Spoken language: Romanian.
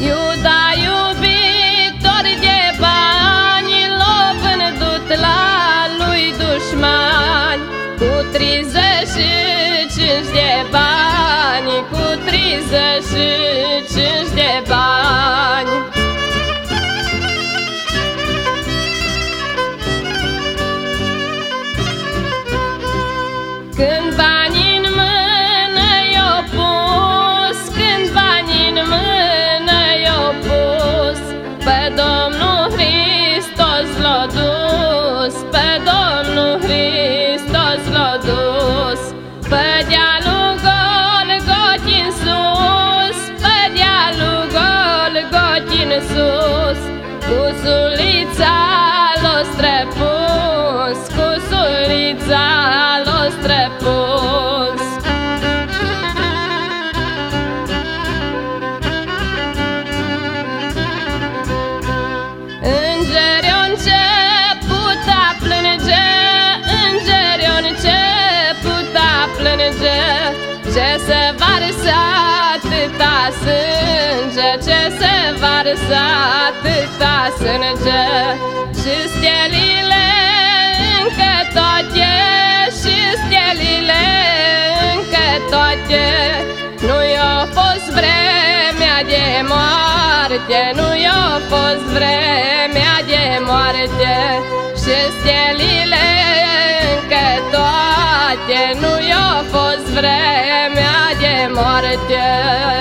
Iuda iubitor de bani L-a vândut la lui dușmani Cu treizeci și cinci de bani Cu treizeci și cinci Ce se varsă atâta sânge. Ce se varsă atâta sânge. Și stelile încă toate Și stelile încă toate. Nu i-a fost vremea de moarte Nu i-a fost vremea de moarte. Și stelile încă toate Nu i-a fost vremea de moarte